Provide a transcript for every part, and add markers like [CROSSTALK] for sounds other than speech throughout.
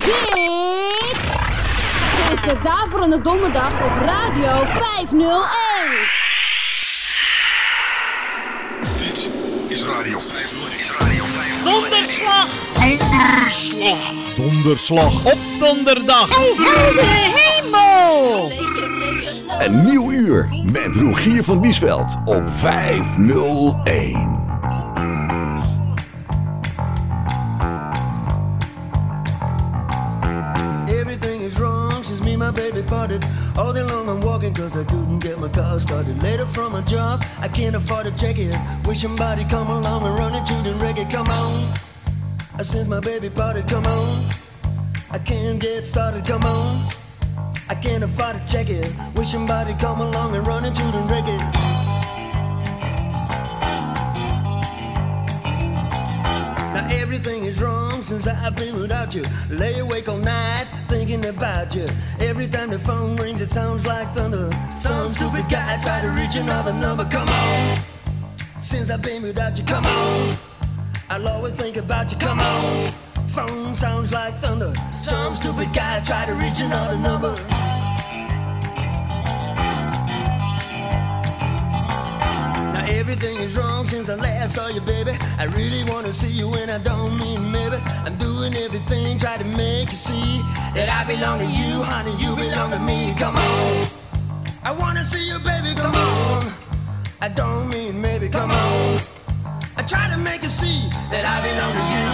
Dit is de Daverende Donderdag op Radio 501. Dit is Radio 501. Is Radio 501. Donderslag! Donderslag. Donderslag. Op donderdag! hemel! Een nieuw uur met Rogier van Biesveld op 501. All day long I'm walking cause I couldn't get my car started. Later from my job, I can't afford to check it. Wish somebody come along and run into the reggae. Come on. I Since my baby parted, come on. I can't get started, come on. I can't afford to check it. Wish somebody come along and run into the reggae. Everything is wrong since I've been without you. Lay awake all night thinking about you. Every time the phone rings, it sounds like thunder. Some stupid guy tried to reach another number. Come on. Since I've been without you, come on. I'll always think about you. Come on. Phone sounds like thunder. Some stupid guy tried to reach another number. Everything is wrong since I last saw you, baby. I really wanna see you and I don't mean maybe. I'm doing everything, try to make you see that I belong to you, honey. You belong to me. Come on. I wanna see you, baby. Come on. I don't mean maybe. Come on. I try to make you see that I belong to you you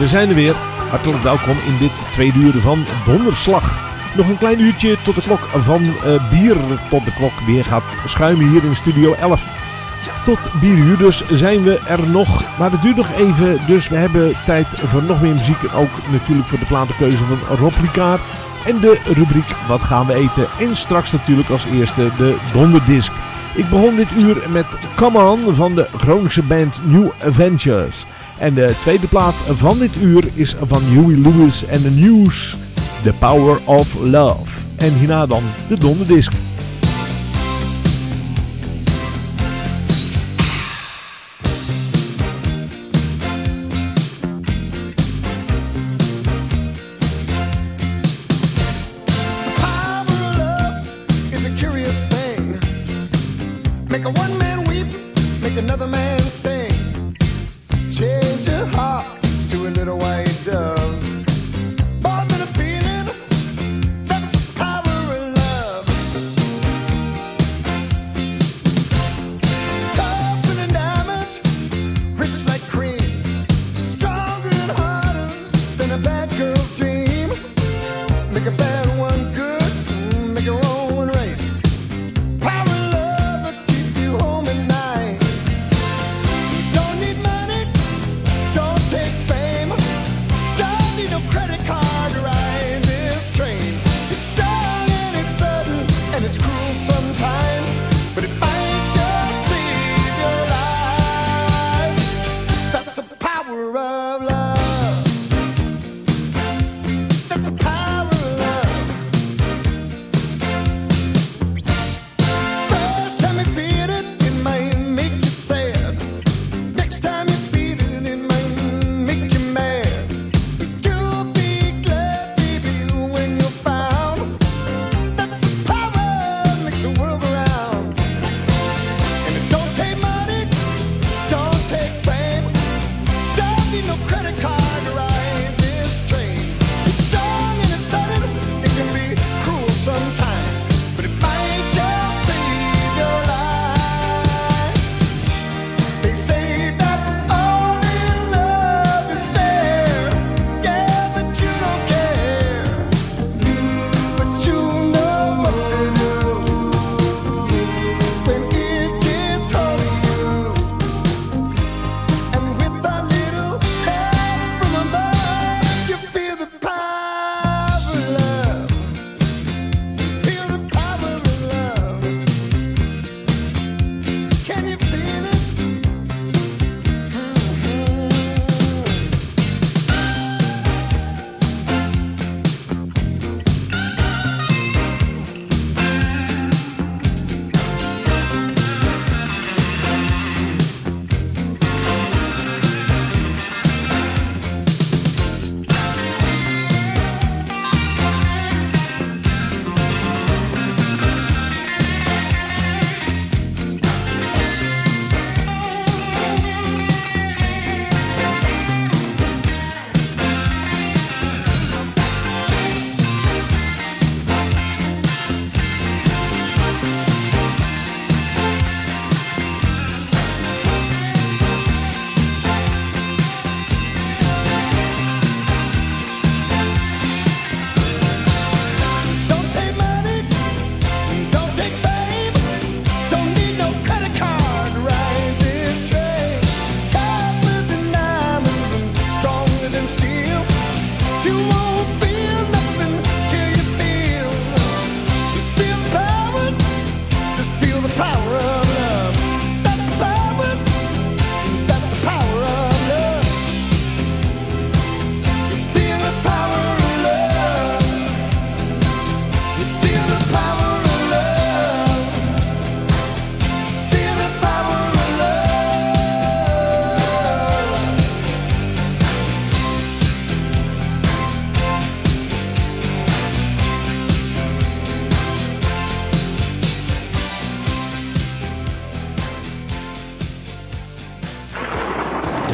we zijn er weer. Hartelijk welkom in dit tweede uur van Donderslag. Nog een klein uurtje tot de klok van eh, bier tot de klok weer gaat schuimen hier in Studio 11. Tot bieruur dus zijn we er nog, maar het duurt nog even, dus we hebben tijd voor nog meer muziek. Ook natuurlijk voor de platenkeuze van Rob en de rubriek Wat gaan we eten. En straks natuurlijk als eerste de donderdisc. Ik begon dit uur met Come On van de Groningse band New Adventures. En de tweede plaat van dit uur is van Huey Lewis en The News, The Power of Love. En hierna dan de donderdisc. Make a one man weep, make another man sing. to hark to a little way.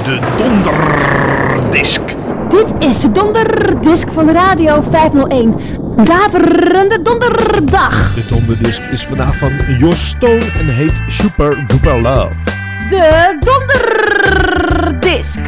de donderdisk. Dit is de donderdisk van Radio 501. Daverende donderdag. De donderdisk is vandaag van Jos Stone en heet Super Duper Love. De donderdisk.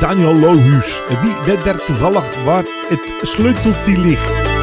Daniel Lohuus, wie weet daar toevallig waar het sleuteltje ligt.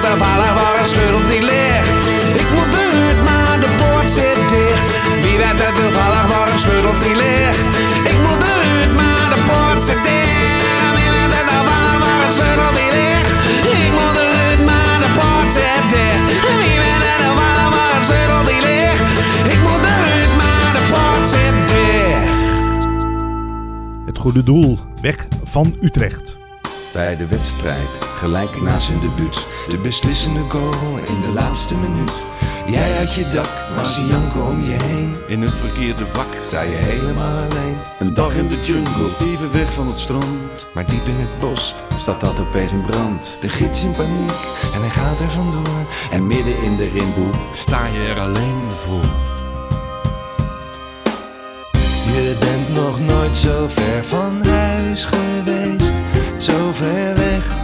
Weet het toevallig waar een sleutel die ligt? Ik moet eruit, maar de poort zit dicht. Wie weet het toevallig waar een sleutel die ligt? Ik moet eruit, maar de poort zit dicht. Wie weet het toevallig waar een sleutel die ligt? Ik moet eruit, maar de poort zit dicht. Wie weet het toevallig waar een sleutel die ligt? Ik moet eruit, maar de poort zit dicht. Het goede doel, weg van Utrecht. Bij de wedstrijd, gelijk na zijn debuut. De beslissende goal in de laatste minuut. Jij uit je dak, maar ze janken om je heen. In het verkeerde vak Sta je helemaal alleen. Een dag in de jungle, even weg van het strand. Maar diep in het bos Staat dat opeens in brand? De gids in paniek en hij gaat er vandoor. En midden in de rimboe Sta je er alleen voor? Je bent nog nooit zo ver van huis geweest. Zo ver weg, weg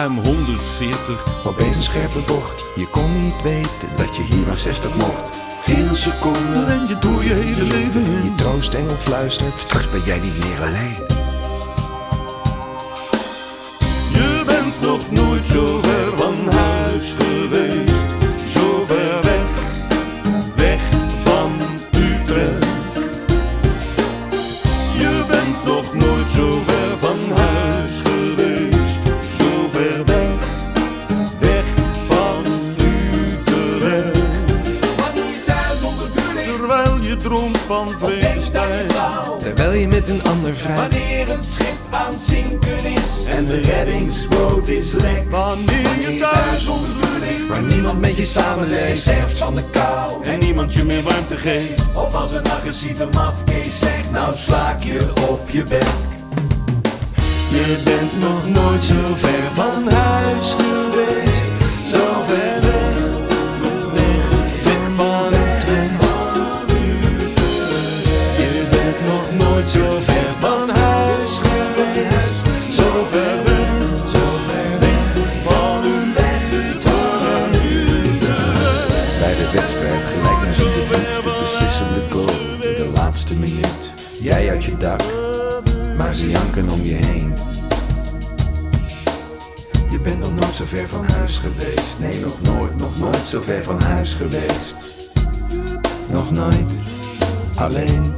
Ruim 140 Opeens een scherpe bocht. Je kon niet weten dat je hier maar 60 mocht. Heel seconden en je door je hele leven Je heen. troostengel fluistert. Straks ben jij niet meer alleen. Je bent nog nooit zo ver van huis geweest. Van. Terwijl je met een ander vrij. Wanneer een schip aan het zinken is en de reddingsboot is lek. Wanneer je thuis onder vuur ligt. Waar niemand met je samenleeft. Sterft van de kou. En niemand je meer warmte geeft. Of als een agressieve mafkees zegt, nou slaak je op je bek. Je bent nog nooit zo ver van huis geweest. Zo ver van huis geweest. Zo ver weg, zo ver weg van Utrecht. Bij de wedstrijd gelijk naar zijn debuut. De beslissende goal in de laatste minuut. Jij uit je dak, maar ze janken om je heen. Je bent nog nooit zo ver van huis geweest. Nee, nog nooit, nog nooit zo ver van huis geweest. Nog nooit, alleen.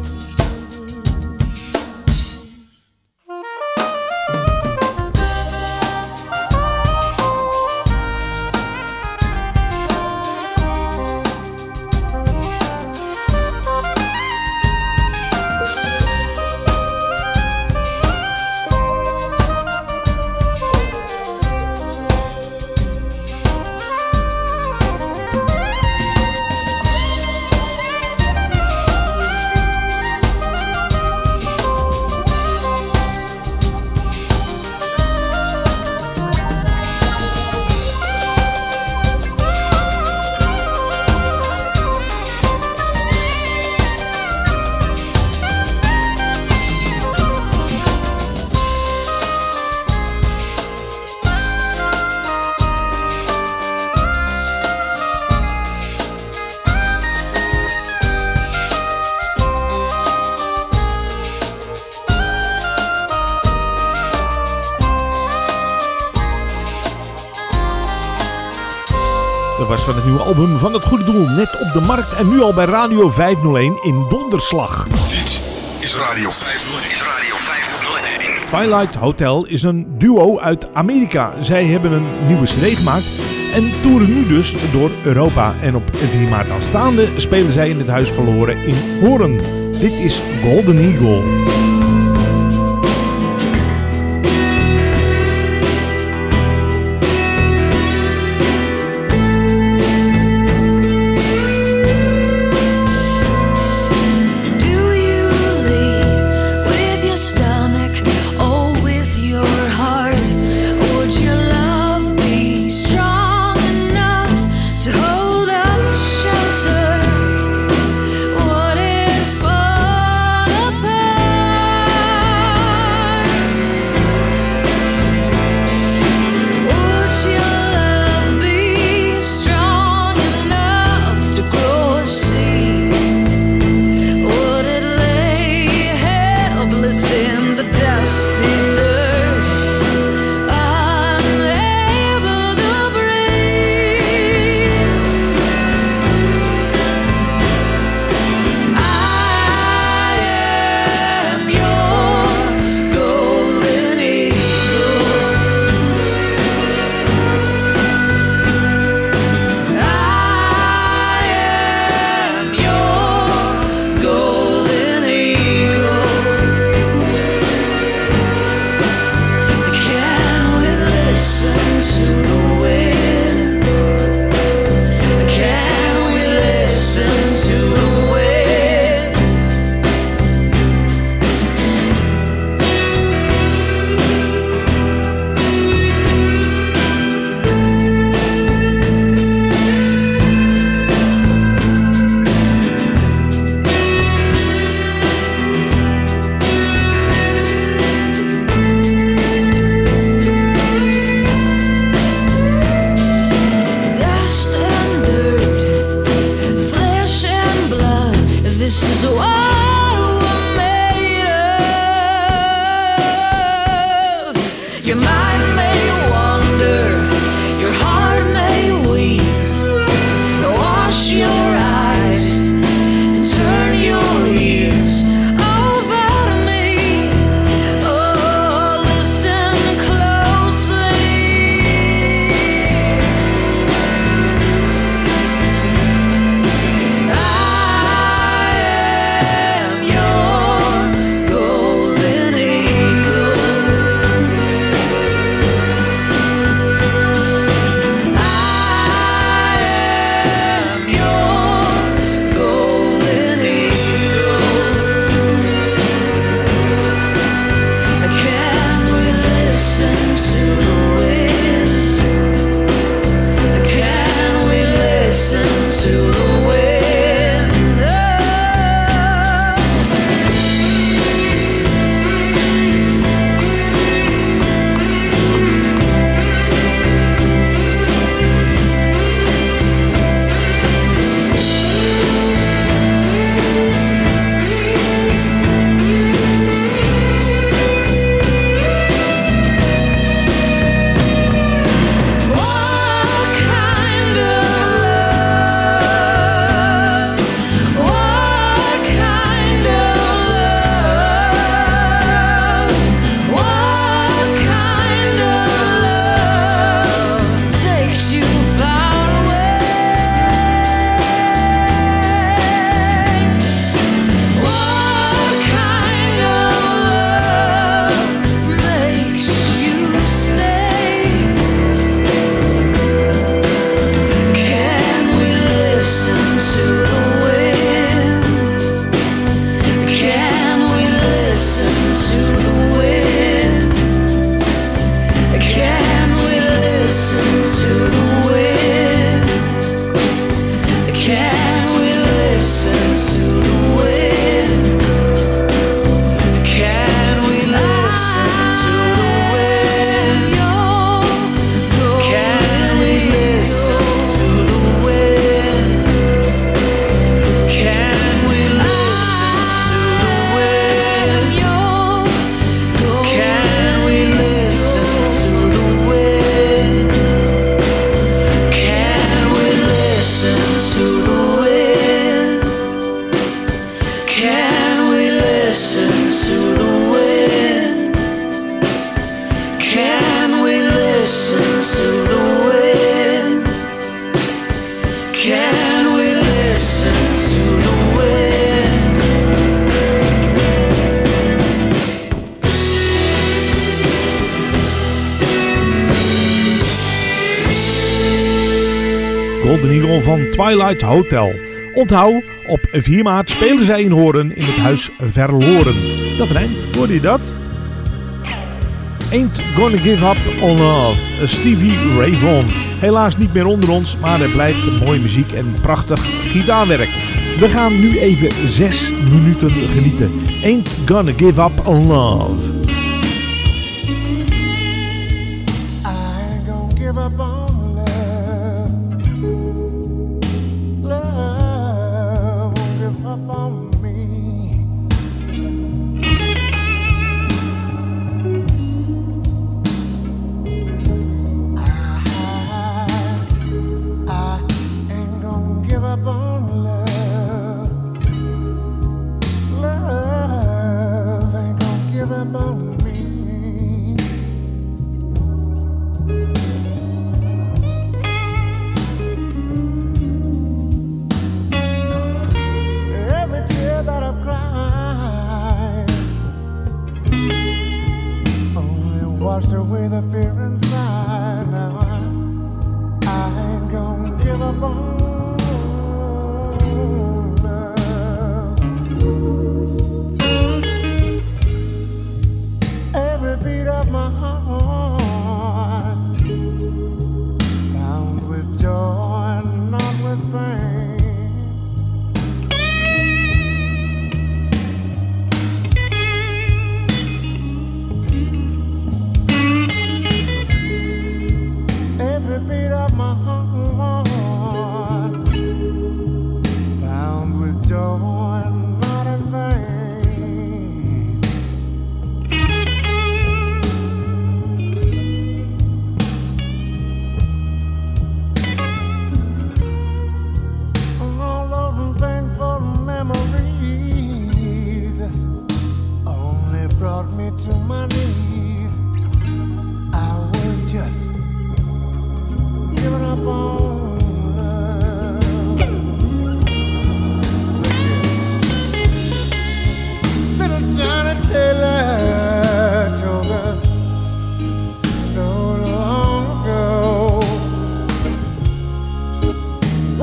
Van het Goede Doel. Net op de markt en nu al bij Radio 501 in Donderslag. Dit is Radio 501. Is Radio 501. Twilight Hotel is een duo uit Amerika. Zij hebben een nieuwe CD gemaakt en toeren nu dus door Europa. En op 4 maart aanstaande spelen zij in het Huis Verloren in Hoorn. Dit is Golden Eagle. Twilight Hotel. Onthoud, op 4 maart spelen zij in Horen in het huis Verloren. Dat rijmt, hoorde je dat? Ain't Gonna Give Up On Love, Stevie Ray Vaughan. Helaas niet meer onder ons, maar er blijft mooie muziek en prachtig gitaarwerk. We gaan nu even 6 minuten genieten. Ain't Gonna Give Up On Love.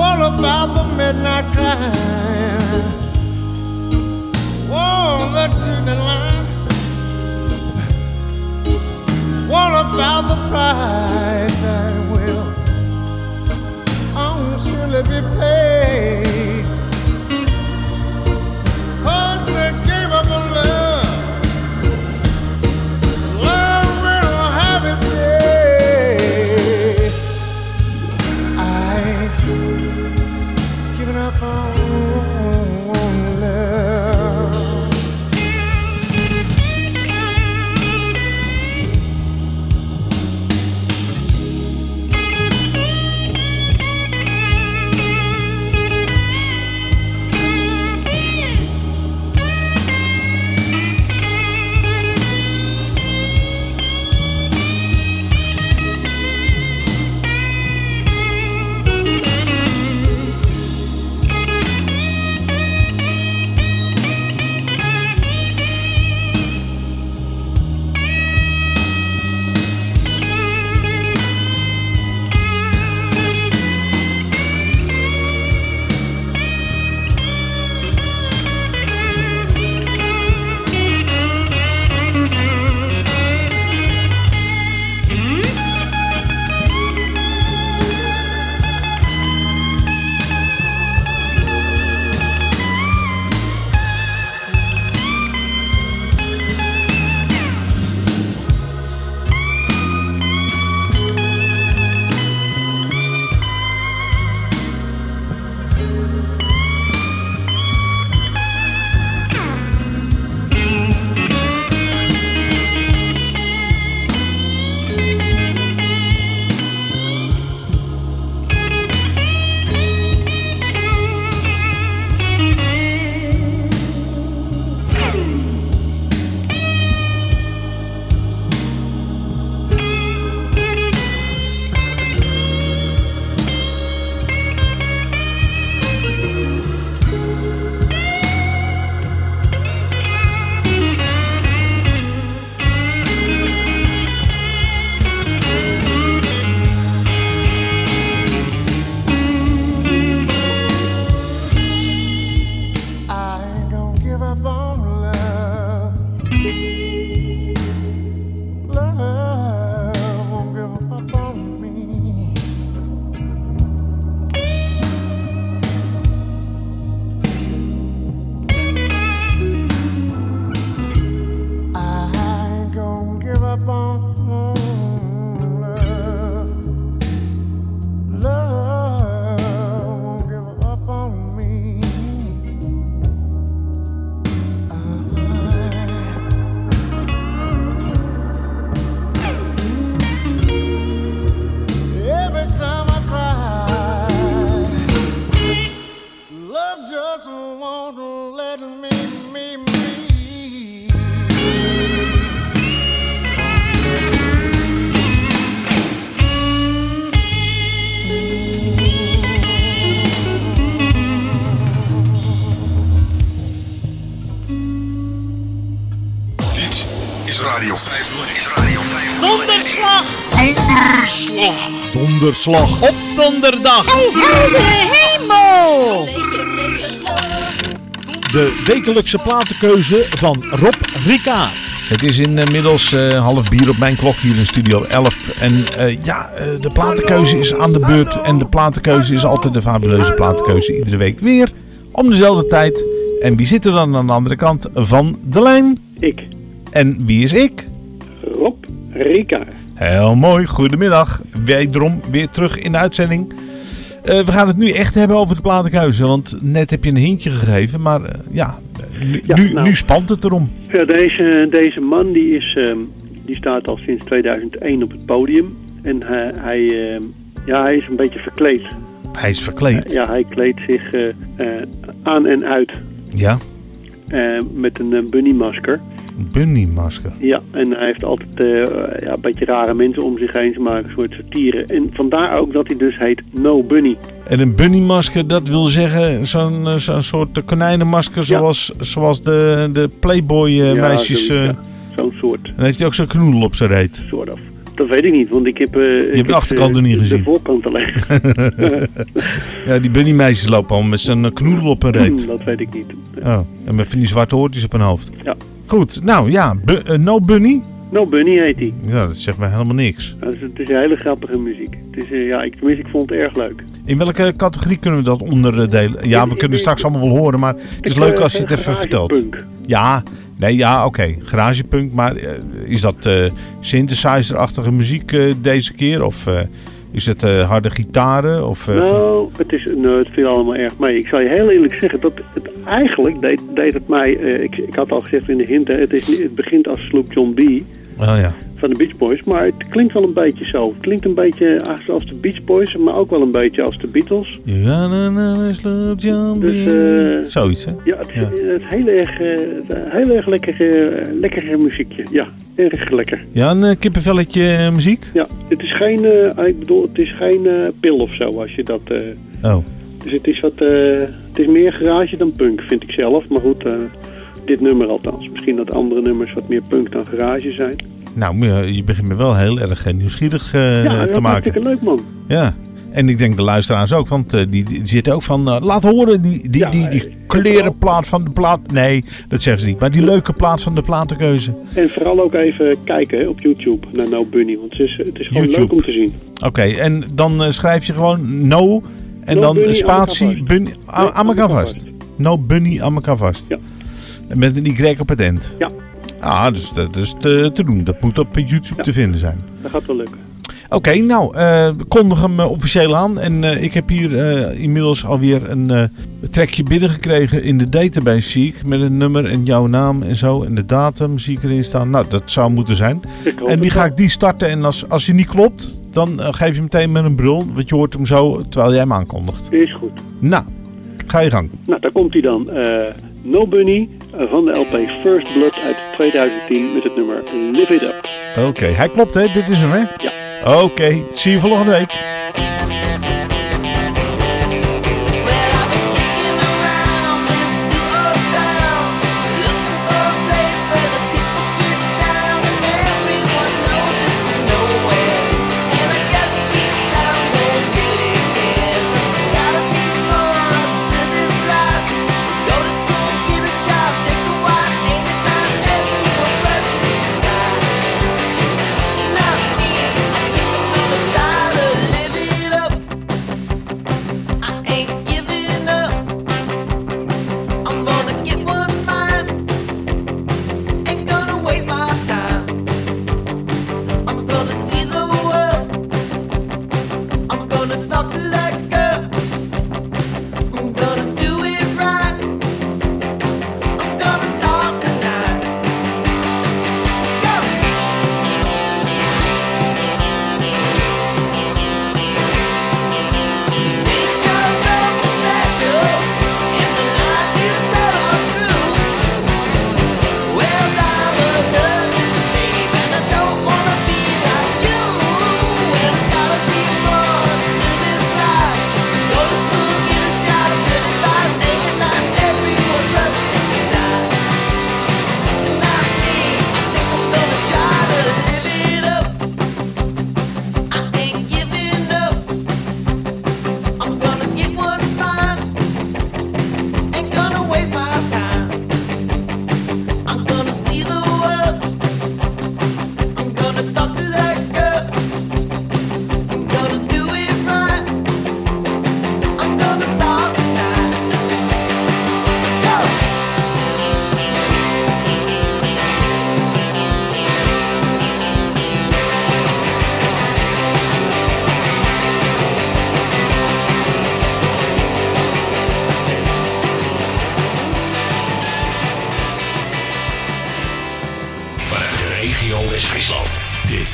What about the midnight climb? Oh, the cheating line. What about the price that will oh, surely be paid? Donderslag. Op donderdag. hemel! De wekelijkse platenkeuze van Rob Rika. Het is inmiddels eh, half bier op mijn klok hier in Studio 11. En eh, ja, eh, de platenkeuze is aan de beurt. En de platenkeuze is altijd de fabuleuze platenkeuze. Iedere week weer om dezelfde tijd. En wie zit er dan aan de andere kant van de lijn? Ik, En wie is ik? Rob Rika. Heel mooi, goedemiddag. Wederom weer terug in de uitzending. Eh, we gaan het nu echt hebben over de platenkeuze. Want net heb je een hintje gegeven. Maar eh, ja, nu, Ja, nou. nu spant het erom. Ja, deze, deze man die, is, ehm, die staat al sinds 2001 op het podium. En hij, hij, ehm, ja, hij is een beetje verkleed. Hij is verkleed. Ja, hij kleedt zich eh, eh, aan en uit Ja, eh, met een eh, bunnymasker. Een bunnymasker. Ja, en hij heeft altijd eh, ja, een beetje rare mensen om zich heen. Ze maken een soort satire. En vandaar ook dat hij dus heet No Bunny. En een bunnymasker, dat wil zeggen zo'n eh, zo'n soort eh, konijnenmasker zoals, zoals de, de Playboy eh, Ja, meisjes. zoiets, eh, ja. Zo'n soort. Dan heeft hij ook zo'n knoedel op zijn reet. Soort of. Dat weet ik niet, want ik heb... eh, ik hebt heb, de achterkant eh, er niet de- gezien. De voorkant alleen. [LAUGHS] ja, die bunnymeisjes lopen al met eh, knoedel op hun reet. [LAUGHS] Dat weet ik niet. Oh, en met van die zwarte hoortjes op hun hoofd. Ja. Goed, nou ja, bu- eh, No Bunny. No Bunny heet hij. Ja, dat zegt mij helemaal niks. Ja, Het is, het is een hele grappige muziek. Het is, eh, ja, ik, tenminste, ik vond het erg leuk. In welke categorie kunnen we dat onderdelen? Ja, we kunnen straks allemaal wel horen, maar het is leuk eh, als je het even vertelt. Ja, nee, ja, oké. Garagepunk, maar is dat synthesizer-achtige muziek deze keer? Of is het eh, harde gitaren? Of, eh, Nou, het, is, nou, het viel allemaal erg mee. Ik zal je heel eerlijk zeggen, dat het eigenlijk deed, deed het mij... eh, ik, ik had al gezegd in de hint, hè, het, is, het begint als Sloop John B. Oh ja. Van de Beach Boys, maar het klinkt wel een beetje zo. Het klinkt een beetje als, als de Beach Boys, maar ook wel een beetje als de Beatles. Ja, Dus, eh, Zoiets, hè? Ja, het, het heel erg, eh, heel erg lekker, eh, lekkere muziekje. Ja, erg lekker. Ja, een eh, kippenvelletje eh, muziek? Ja, het is geen, eh, ik bedoel, het is geen eh, pil of zo als je dat... eh, Oh. dus het is wat, eh, het is meer garage dan punk, vind ik zelf. Maar goed, eh, dit nummer althans. Misschien dat andere nummers wat meer punk dan garage zijn. Nou, je- begint me wel heel erg eh, nieuwsgierig eh, ja, te dat is maken. hartstikke leuk man. Ja. En ik denk de luisteraars ook, want eh, die, die zitten ook van... laat horen, die, die, die, die klerenplaat van de plaat... Nee, dat zeggen ze niet. Maar die leuke plaat van de platenkeuze. En vooral ook even kijken hè, op YouTube naar No Bunny, want het is, het is gewoon YouTube. leuk om te zien. Oké, en dan schrijf je gewoon no... En No dan Bunny, spatie aan elkaar vast. bunny, aan, elkaar vast. No bunny aan elkaar vast. Ja. Met een Y op het end. Ja. Ah, dus dat is te, te doen. Dat moet op YouTube te vinden zijn. Dat gaat wel lukken. Oké, nou, we kondigen hem eh, officieel aan. En eh, ik heb hier inmiddels alweer een trekje binnengekregen in de database, zie ik. Met een nummer en jouw naam en zo. En de datum zie ik erin staan. Nou, dat zou moeten zijn. En die ga ik die starten. En als, als die niet klopt, dan geef je meteen met een brul. Want je hoort hem zo terwijl jij hem aankondigt. Is goed. Nou, ga je gang. Nou, daar komt hij dan. No Bunny eh, van de LP First Blood uit 2010 met het nummer Live It Up. Oké, hij klopt hè? Dit is hem hè? Ja. Oké, zie je volgende week.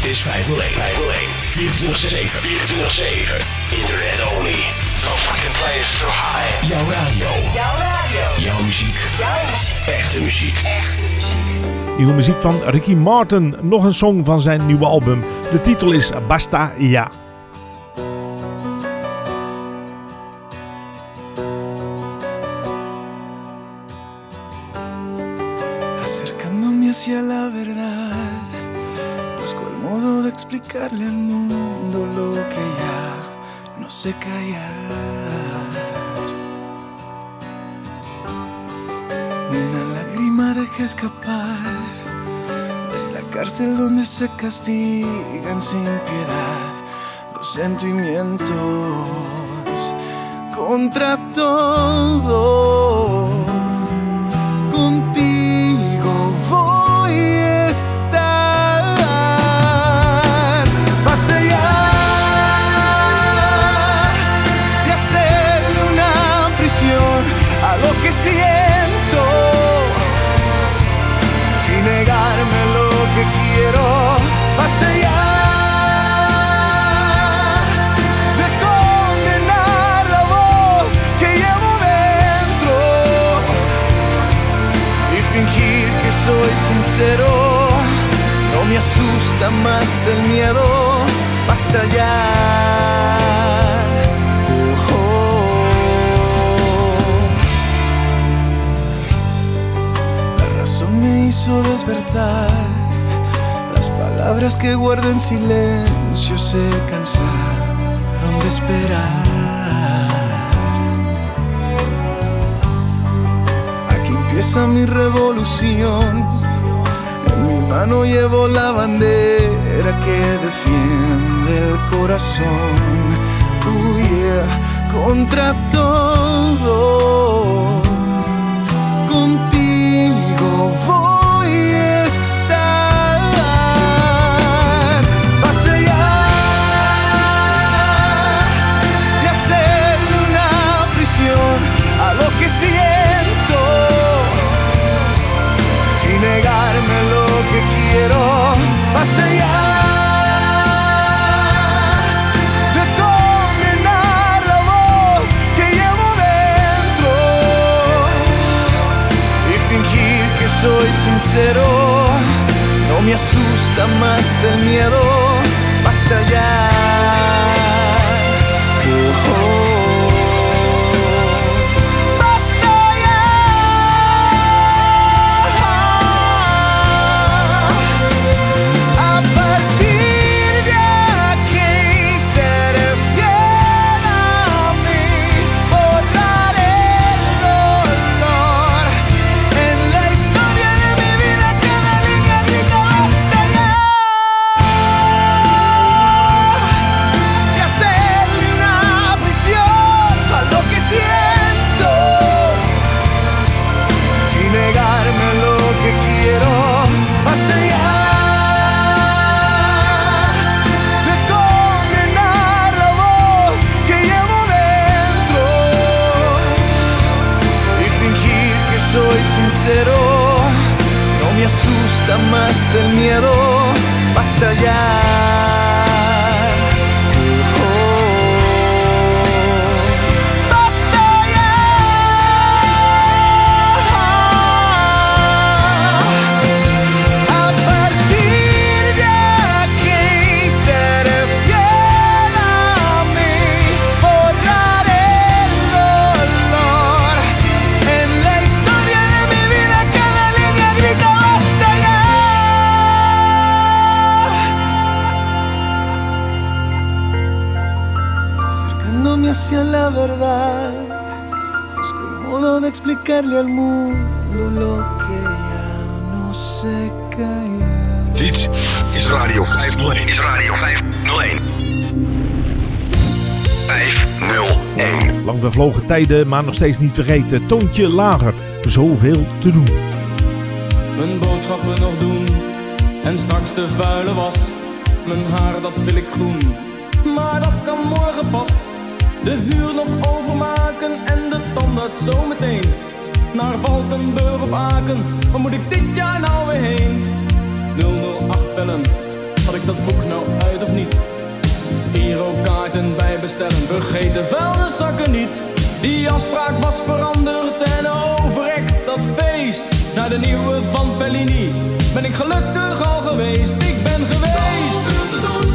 Is 501. 501. 24 24 Internet only. No fucking place so high. Jouw radio. Jouw radio. Jouw muziek. Jouw muziek. Echte muziek. Echte muziek. Nieuwe muziek van Ricky Martin. Nog een song van zijn nieuwe album. De titel is Basta Ja. Sé callar. Ni una lágrima deja escapar de esta cárcel donde se castigan sin piedad los sentimientos contra todo. Asusta más el miedo, basta ya. La razón me hizo despertar. Las palabras que guardo en silencio se cansaron de esperar. Aquí empieza mi revolución. Mano llevo la bandera que defiende el corazón. Oh. Contra todo, contigo voy quiero. Basta ya de condenar la voz que llevo dentro y fingir que soy sincero. No me asusta más el miedo. Asusta más el miedo. Basta ya. Hacia la verdad, busco el modo de explicarle al mundo lo que ya no sé callar. Dit is Radio 501. Is Radio 501. 501. Lang vervlogen tijden, maar nog steeds niet vergeten. Toontje lager, zoveel te doen. Mijn boodschappen nog doen en straks de vuile was. Mijn haar dat wil ik groen, maar dat kan morgen pas. De huur nog overmaken en de tandarts zometeen. Naar Valkenburg of Aken, waar moet ik dit jaar nou weer heen? 008 bellen, wat ik dat boek nou uit of niet? Hier ook kaarten bij bestellen, vergeet de vuilniszakken niet. Die afspraak was veranderd en overrekt dat feest. Naar de nieuwe van Fellini ben ik gelukkig al geweest. Ik ben geweest.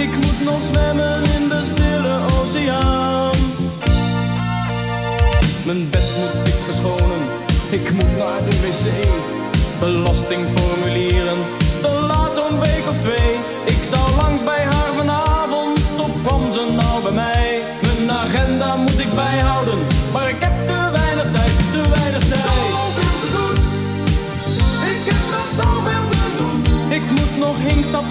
Ik moet nog zwemmen in de stille oceaan. Mijn bed moet ik verschonen, ik moet naar de wc. Belastingformulieren, dat laat zo'n week of twee. Ik zou langs bij haar vanavond, of kwam ze nou bij mij? Mijn agenda moet ik bijhouden, maar ik heb te weinig tijd, te weinig tijd. Zoveel te doen, ik heb nog zoveel te doen. Ik moet nog hinkstap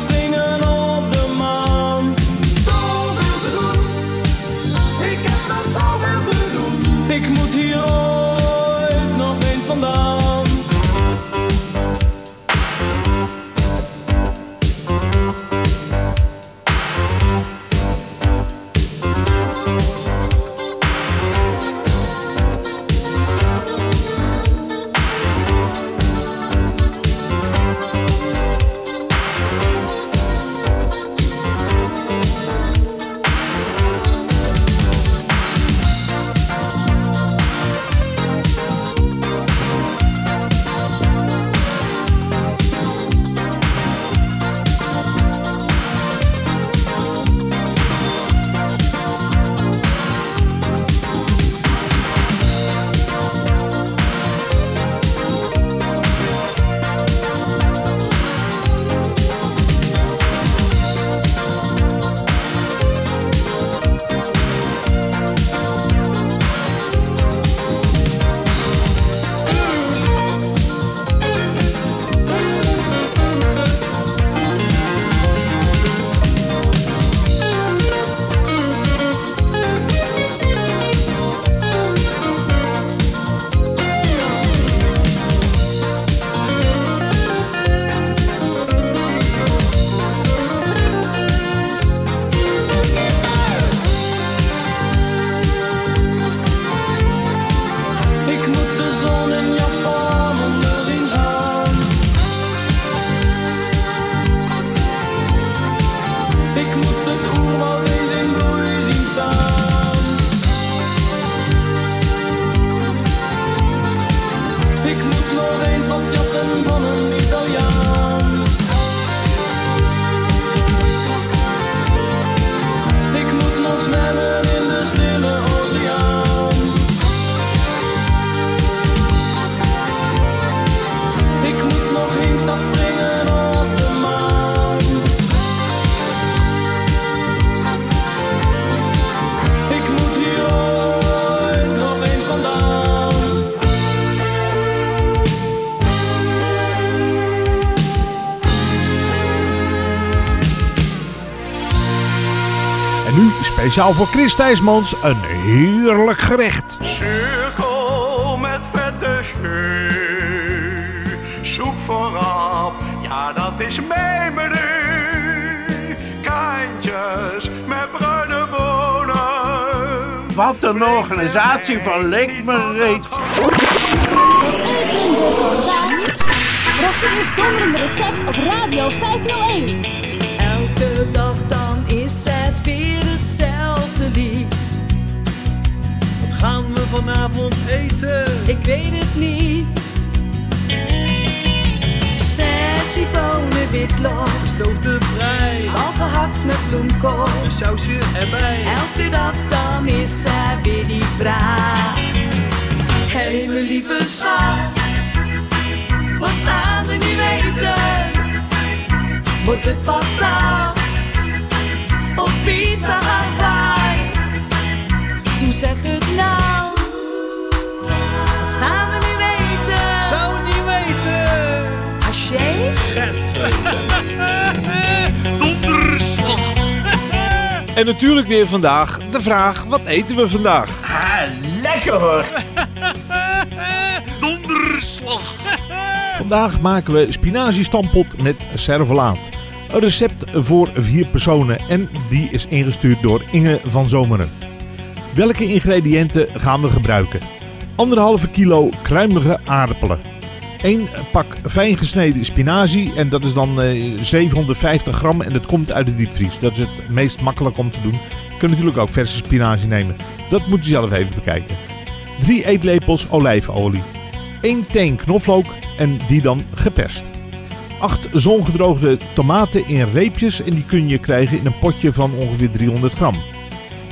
speciaal voor Chris Thijsmans een heerlijk gerecht. Cirkel met vette jeu. Zoek vooraf, ja dat is mijn menu. Kantjes met bruine bonen. Wat een organisatie van Lekmerreet. Het eten door vandaag. Eerst donderende recept op Radio 501. Elke dag vanavond eten? Ik weet het niet. Spersiebonen, witlof, Gestoofde brei, al gehakt met bloemkool. een sausje erbij. Elke dag dan is er weer die vraag. Hé mijn lieve schat, wat gaan we nu eten? wordt het patat op pizza Hawaii. Toen zeg het nou, En natuurlijk weer vandaag de vraag, wat eten we vandaag? Ah, lekker hoor. [LAUGHS] Donderslag. Vandaag maken we spinazie stampot met servelaat. Een recept voor vier personen en die is ingestuurd door Inge van Zomeren. Welke ingrediënten gaan we gebruiken? Anderhalve kilo kruimige aardappelen. 1 pak fijn gesneden spinazie en dat is dan eh, 750 gram en dat komt uit de diepvries. Dat is het meest makkelijk om te doen. Je kunt natuurlijk ook verse spinazie nemen. Dat moet je zelf even bekijken. 3 eetlepels olijfolie. 1 teen knoflook en die dan geperst. 8 zongedroogde tomaten in reepjes en die kun je krijgen in een potje van ongeveer 300 gram.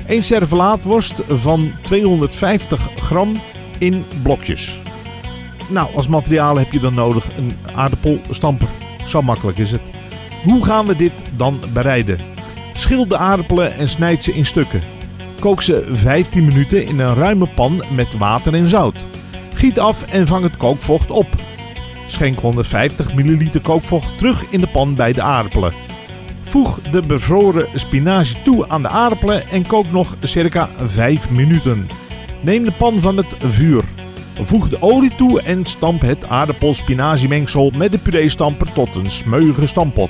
1 servelaatworst van 250 gram in blokjes. Nou, als materiaal heb je dan nodig een aardappelstamper. Zo makkelijk is het. Hoe gaan we dit dan bereiden? Schil de aardappelen en snijd ze in stukken. Kook ze 15 minuten in een ruime pan met water en zout. Giet af en vang het kookvocht op. Schenk 150 ml kookvocht terug in de pan bij de aardappelen. Voeg de bevroren spinazie toe aan de aardappelen en kook nog circa 5 minuten. Neem de pan van het vuur. Voeg de olie toe en stamp het aardappel-spinaziemengsel met de puree-stamper tot een smeuïge stampot.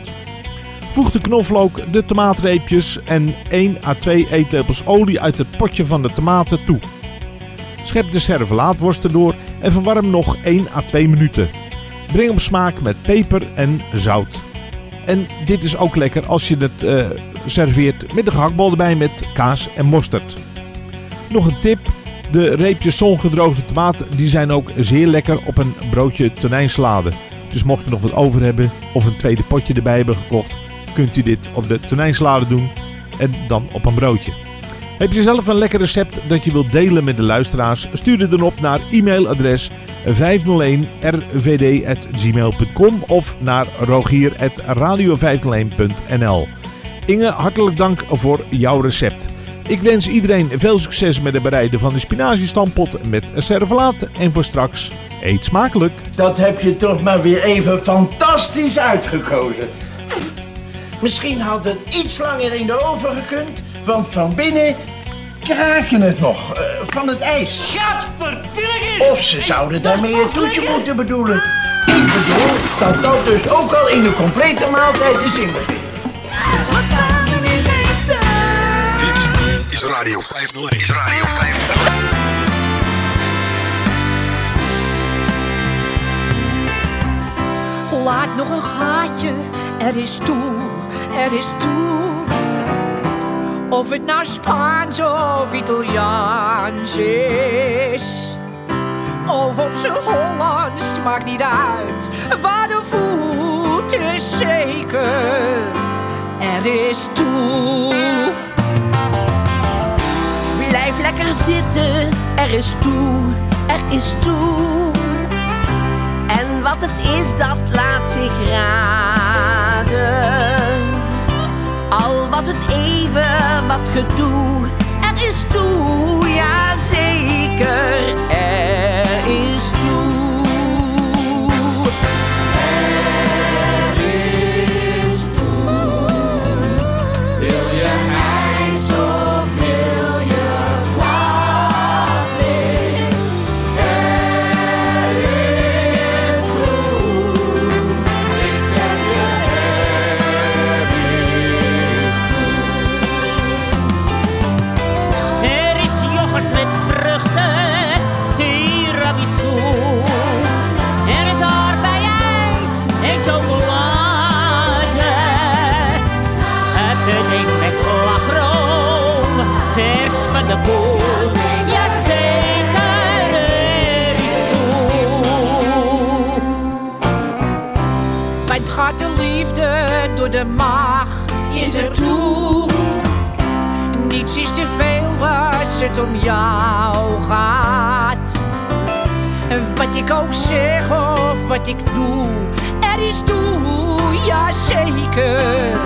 Voeg de knoflook, de tomaatreepjes en 1 à 2 eetlepels olie uit het potje van de tomaten toe. Schep de servelaatworst erdoor en verwarm nog 1 à 2 minuten. Breng op smaak met peper en zout. En dit is ook lekker als je het eh, serveert met de gehaktbal erbij met kaas en mosterd. Nog een tip. De reepjes zongedroogde tomaten die zijn ook zeer lekker op een broodje tonijnsalade. Dus mocht je nog wat over hebben of een tweede potje erbij hebben gekocht, kunt u dit op de tonijnsalade doen en dan op een broodje. Heb je zelf een lekker recept dat je wilt delen met de luisteraars? Stuur het dan op naar e-mailadres 501rvd.gmail.com of naar rogier.radio501.nl Inge, hartelijk dank voor jouw recept. Ik wens iedereen veel succes met het bereiden van de spinaziestampot met servelaat. En voor straks, eet smakelijk. Dat heb je toch maar weer even fantastisch uitgekozen. Misschien had het iets langer in de oven gekund, want van binnen kraken het nog eh, van het ijs. Of ze zouden daarmee een toetje moeten bedoelen. Ik bedoel dat dat dus ook al in de complete maaltijd is inbegrepen. Is Radio 501. Is Radio 501. Laat nog een gaatje, er is toe, er is toe. Of het nou Spaans of Italiaans is. Of op zijn Hollands, maakt niet uit. Waar de voet is zeker, er is toe. Lekker zitten, er is toe, er is toe. En wat het is, dat laat zich raden. Al was het even wat gedoe, er is toe, ja zeker, er het om jou gaat. Wat ik ook zeg of wat ik doe, er is toe, ja zeker.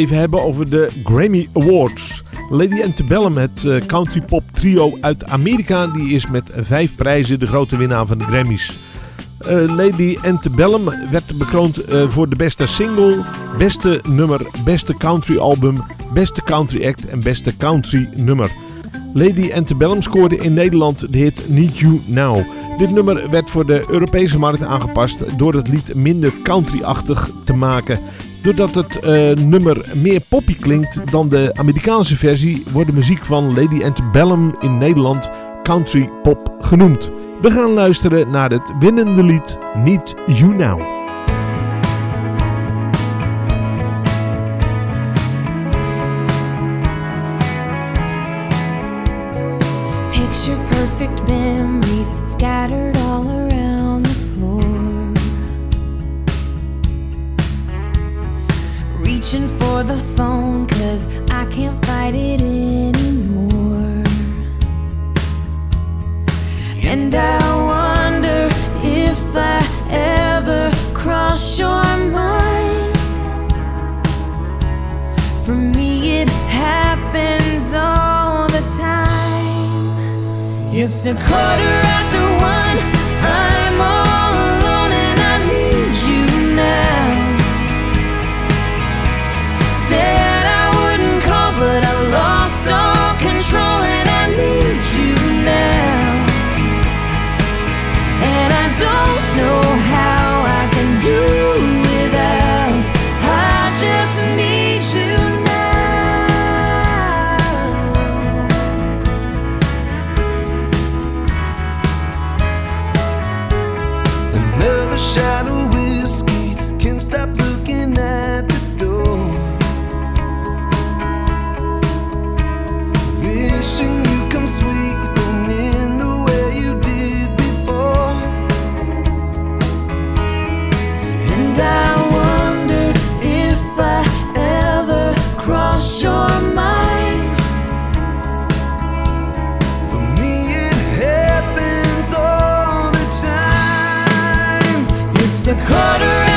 even hebben over de Grammy Awards. Lady Antebellum, het eh, country pop trio uit Amerika, die is met vijf prijzen de grote winnaar van de Grammys. Uh, Lady Antebellum werd bekroond eh, voor de beste single, beste nummer, beste country album, beste country act en beste country nummer. Lady Antebellum scoorde in Nederland de hit Need You Now. Dit nummer werd voor de Europese markt aangepast door het lied minder country-achtig te maken. Doordat het eh, nummer meer poppy klinkt dan de Amerikaanse versie, wordt de muziek van Lady Bellum in Nederland country pop genoemd. We gaan luisteren naar het winnende lied Need You Now. a quarter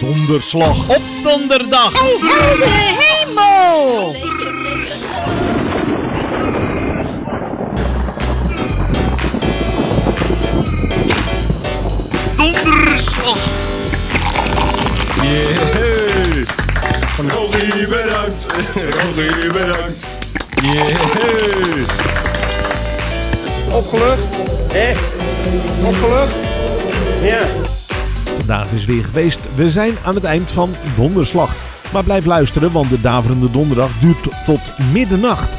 Donderslag. Op donderdag. Hey, heldere hemel! Donderslag. Yeah. Rogier, bedankt. Rogier, bedankt. Yeah. Opgelucht? Hé? Opgelucht? Ja. Vandaag is weer geweest. We zijn aan het eind van Donderslag. Maar blijf luisteren, want de Daverende Donderdag duurt tot middernacht.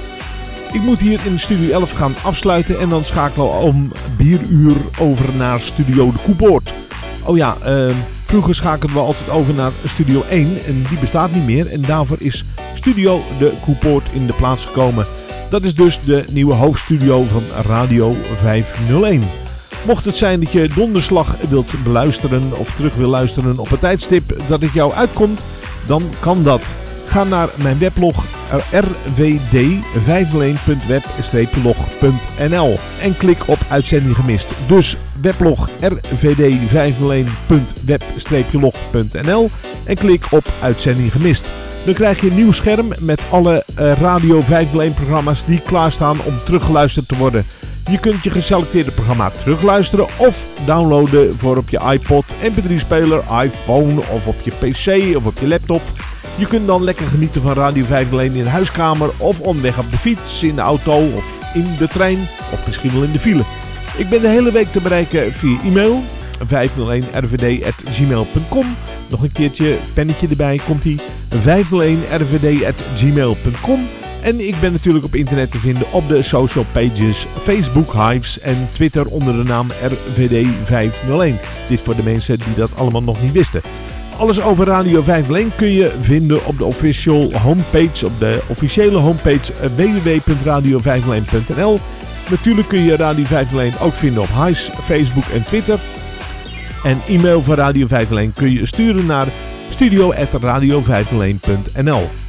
Ik moet hier in Studio 11 gaan afsluiten en dan schakelen we om bieruur over naar Studio de Koepoort. Oh ja, eh, vroeger schakelden we altijd over naar Studio 1 en die bestaat niet meer. En daarvoor is Studio de Koepoort in de plaats gekomen. Dat is dus de nieuwe hoofdstudio van Radio 501. Mocht het zijn dat je donderslag wilt beluisteren of terug wil luisteren op het tijdstip dat het jou uitkomt, dan kan dat. Ga naar mijn weblog rvd501.web-log.nl en klik op uitzending gemist. Dus weblog rvd501.web-log.nl en klik op uitzending gemist. Dan krijg je een nieuw scherm met alle eh, Radio 501 programma's die klaarstaan om teruggeluisterd te worden. Je kunt je geselecteerde programma terugluisteren of downloaden voor op je iPod, mp3-speler, iPhone of op je pc of op je laptop. Je kunt dan lekker genieten van Radio 501 in de huiskamer of onderweg op de fiets, in de auto of in de trein of misschien wel in de file. Ik ben de hele week te bereiken via e-mail 501rvd.gmail.com Nog een keertje, pennetje erbij, komt ie 501rvd.gmail.com En ik ben natuurlijk op internet te vinden op de social pages Facebook, Hives en Twitter onder de naam RVD501. Dit voor de mensen die dat allemaal nog niet wisten. Alles over Radio 501 kun je vinden op de official homepage, op de officiële homepage eh, www.radio501.nl. Natuurlijk kun je Radio 501 ook vinden op Hives, Facebook en Twitter. En e-mail van Radio 501 kun je sturen naar studio.radio501.nl.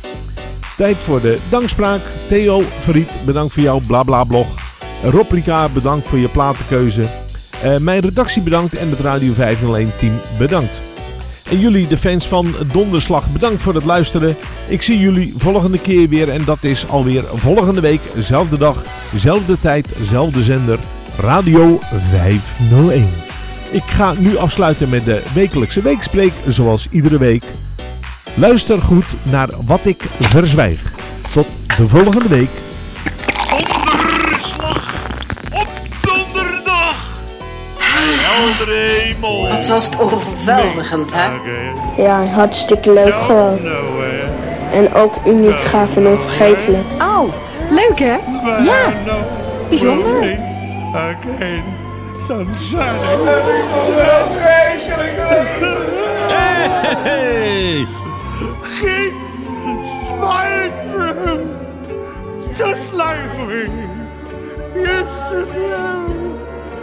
Tijd voor de dankspraak. Theo Verriet, bedankt voor jouw blabla blog. Bedankt voor je platenkeuze. Eh, mijn redactie bedankt en het Radio 501 team bedankt. En jullie, de fans van Donderslag, bedankt voor het luisteren. Ik zie jullie volgende keer weer en dat is alweer volgende week. Zelfde dag, zelfde tijd, zelfde zender. Radio 501. Ik ga nu afsluiten met de wekelijkse weekspreek zoals iedere week. Luister goed naar wat ik verzwijg. Tot de volgende week. Donderslag op donderdag. Heldere hemel. Wat was het overweldigend, hè? Ja, hartstikke leuk gewoon. En ook uniek, gaaf en onvergetelijk. Oh, leuk hè? Ja, bijzonder. Again. Hey! Keep smiling. Just like we used to do.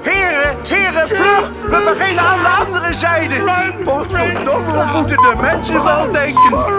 Heren, heren, vlug! We beginnen aan de andere zijde. Potverdomme, wat moeten de mensen wel denken?